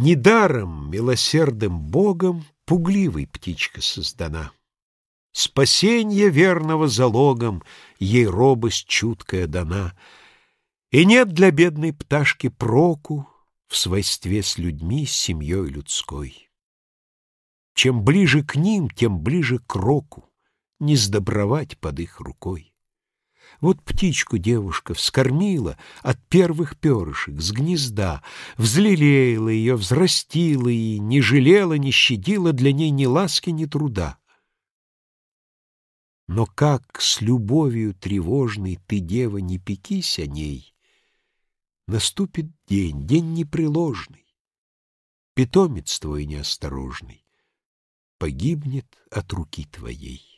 Недаром милосердным Богом Пугливой птичка создана. Спасенье верного залогом Ей робость чуткая дана, И нет для бедной пташки проку В свойстве с людьми, с семьей людской. Чем ближе к ним, тем ближе к року, Не сдобровать под их рукой. Вот птичку девушка вскормила От первых перышек с гнезда, Взлелеяла ее, взрастила И не жалела, не щадила Для ней ни ласки, ни труда. Но как с любовью тревожной Ты, дева, не пекись о ней, Наступит день, день непреложный, Питомец твой неосторожный Погибнет от руки твоей.